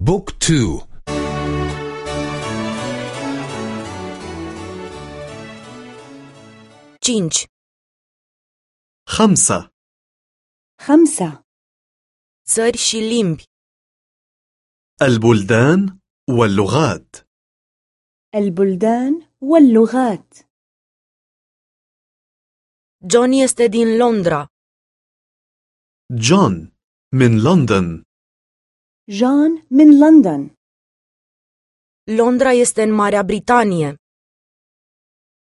بوك تو. Cinci, خمسة. خمسة. Țări și limbi, البلدان واللغات. البلدان واللغات. Este din Londra, جون من لندن جون من لندن Londra este în Marea Britanie,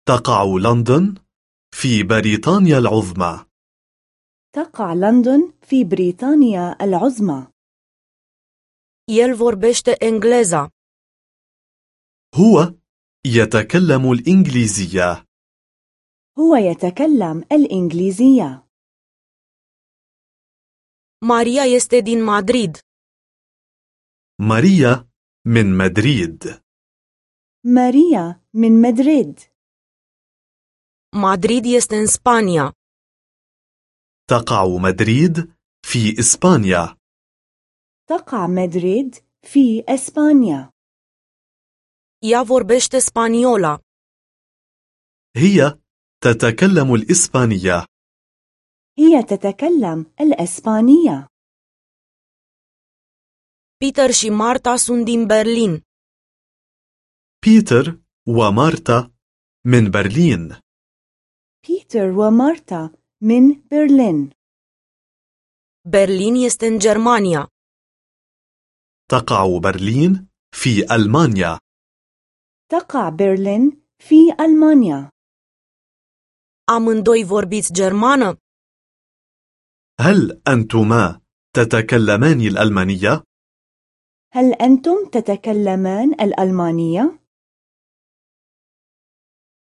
تقع لندن في بريطانيا العظمى. تقع لندن في بريطانيا العظمى. El vorbește engleza, هو يتكلم الإنجليزية. هو يتكلم الإنجليزية. Maria este din Madrid, ماريا من مدريد. ماريا من مدريد. Madrid este în Spania, تقع مدريد في إسبانيا. تقع مدريد في إسبانيا. Ea vorbește spaniola, هي تتكلم الإسبانية. هي تتكلم الإسبانية. Peter și Marta sunt din Berlin, بيتر ومارتا من برلين بيتر ومارتا من برلين Berlin. Este în Germania, تقع برلين في ألمانيا تقع برلين في ألمانيا amândoi vorbiți germană, هل أنتما تتكلمان الألمانية؟ هل أنتم تتكلمان الألمانية؟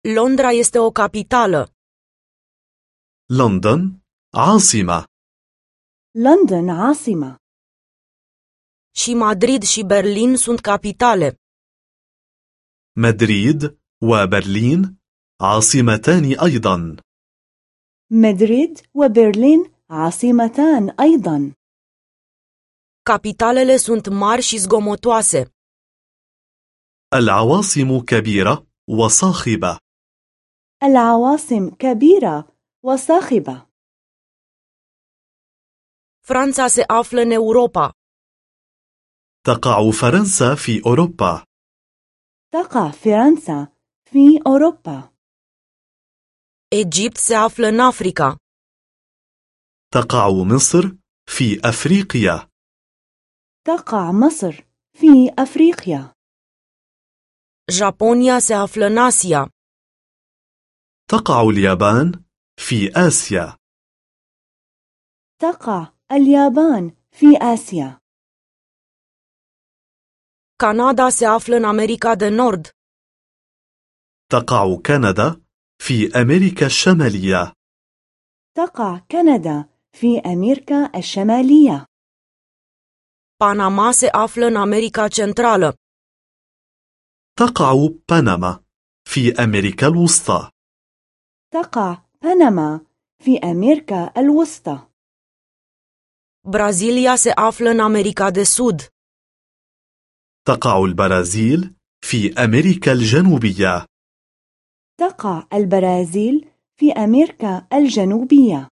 Londra este o capitală, لندن عاصمة. لندن عاصمة. Și Madrid și Berlin sunt capitale. مدريد وبرلين عاصمتان أيضا. مدريد وبرلين عاصمتان أيضا. Capitalele sunt mari și zgomotoase. العواصم كبيرة وصاخبة. العواصم كبيرة وصاخبة. Franța se află în Europa, تقع فرنسا في أوروبا. تقع فرنسا في أوروبا. Egipt se află în Africa, تقع مصر في أفريقيا. تقع مصر في أفريقيا. Japonia se află în Asia, تقع اليابان في آسيا. تقع اليابان في آسيا. Canada se află în America de Nord, تقع كندا في أمريكا الشمالية. تقع كندا في أمريكا الشمالية. Panama se află în America Centrală, تقع بنما في أمريكا الوسطى. تقع بنما في أمريكا الوسطى. Brazilia se află în America de Sud, تقع البرازيل في أمريكا الجنوبية. تقع البرازيل في أمريكا الجنوبية.